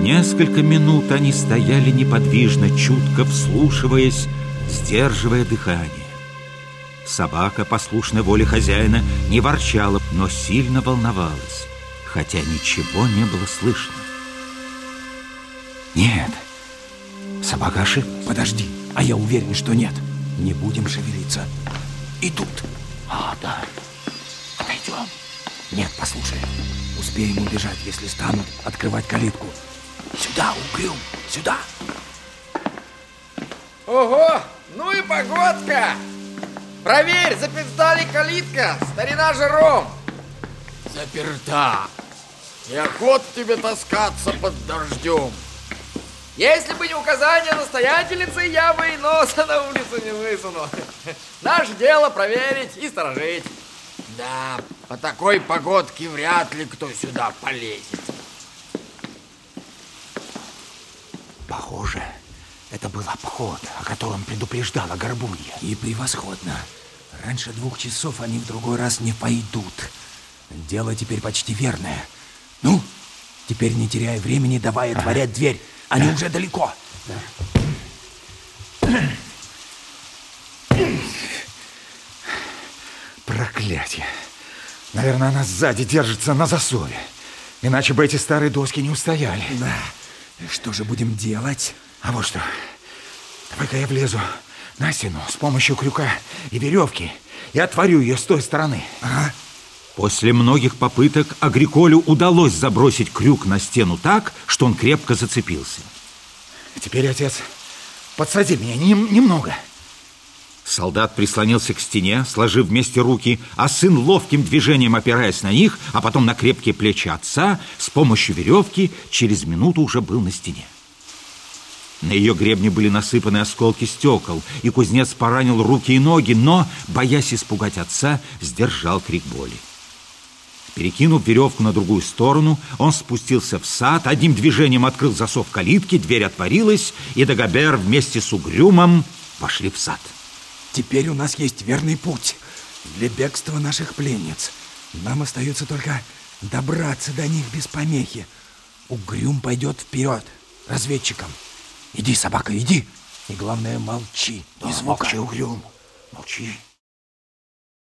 Несколько минут они стояли неподвижно, чутко вслушиваясь, сдерживая дыхание. Собака, послушная воле хозяина, не ворчала, но сильно волновалась, хотя ничего не было слышно. Нет, собака ошиблась. Подожди, а я уверен, что нет. Не будем шевелиться. Идут. А, да. Отойдем. Нет, послушай. Успеем убежать, если станут открывать калитку. Сюда, угрюм, сюда. Ого, ну и погодка! Проверь, заперта ли калитка, старина Жером! Заперта. И охот тебе таскаться под дождем. Если бы не указание настоятельницы, я бы и носа на улицу не высунул. Наше дело проверить и сторожить. Да, по такой погодке вряд ли кто сюда полезет. Похоже, это был обход, о котором предупреждала Горбунья. И превосходно. Раньше двух часов они в другой раз не пойдут. Дело теперь почти верное. Ну, теперь не теряя времени, давай отворять дверь. Они уже далеко. Проклятие. Наверное, она сзади держится на засове. Иначе бы эти старые доски не устояли. Да. Что же будем делать? А вот что. Давай-ка я влезу на стену с помощью крюка и веревки и отворю ее с той стороны. Ага. После многих попыток Агриколю удалось забросить крюк на стену так, что он крепко зацепился. Теперь, отец, подсади меня нем немного. Солдат прислонился к стене, сложив вместе руки, а сын ловким движением, опираясь на них, а потом на крепкие плечи отца, с помощью веревки через минуту уже был на стене. На ее гребне были насыпаны осколки стекол, и кузнец поранил руки и ноги, но, боясь испугать отца, сдержал крик боли. Перекинув веревку на другую сторону, он спустился в сад, одним движением открыл засов калитки, дверь отворилась, и Дагобер вместе с Угрюмом вошли в сад. Теперь у нас есть верный путь для бегства наших пленниц. Нам остается только добраться до них без помехи. Угрюм пойдет вперед, разведчиком. Иди, собака, иди. И главное, молчи. Ни звука. Молчи, Угрюм, молчи.